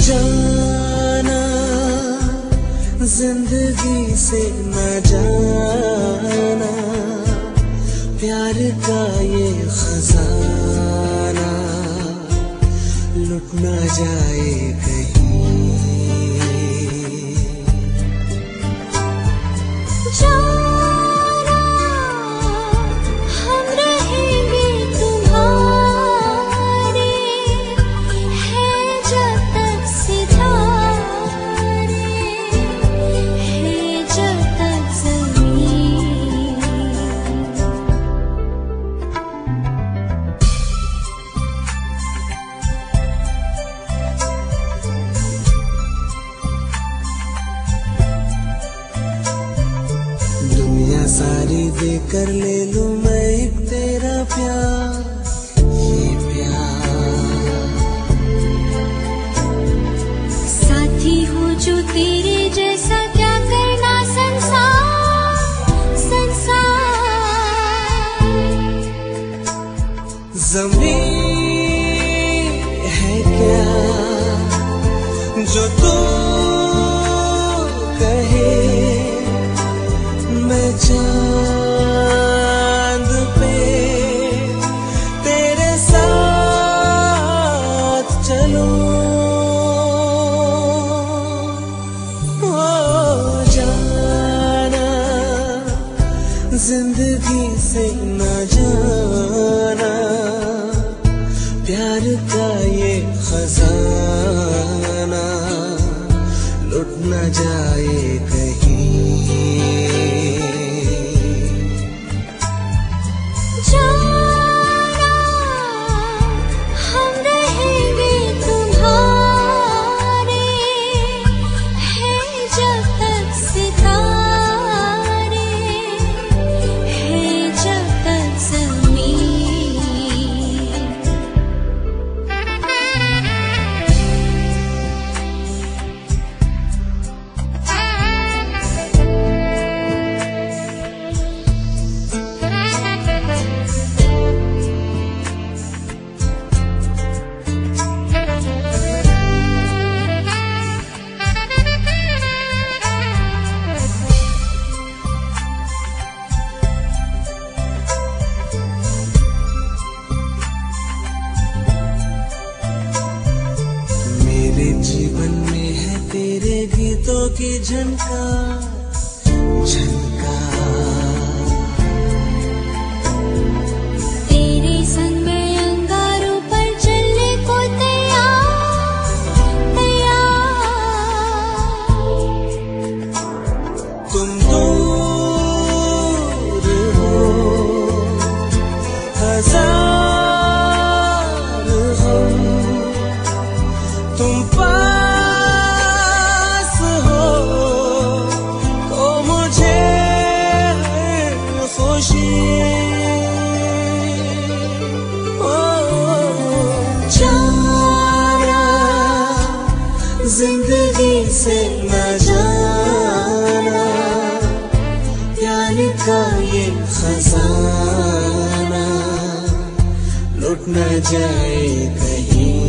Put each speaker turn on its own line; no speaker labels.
जाना ज़िंदगी से न जाना प्यार का ये खजाना लुट ना जाए कहीं। सारी दे कर ले लू मैं एक तेरा प्यार, ये प्यार।
साथी हो जो तेरे
ज़िंदगी से न जाना। प्यार का ये खजाना। लुट न जाए गीतों की झनका ज़िंदगी से न जाना। प्यार का ये खजाना। लुट न जाए कहीं।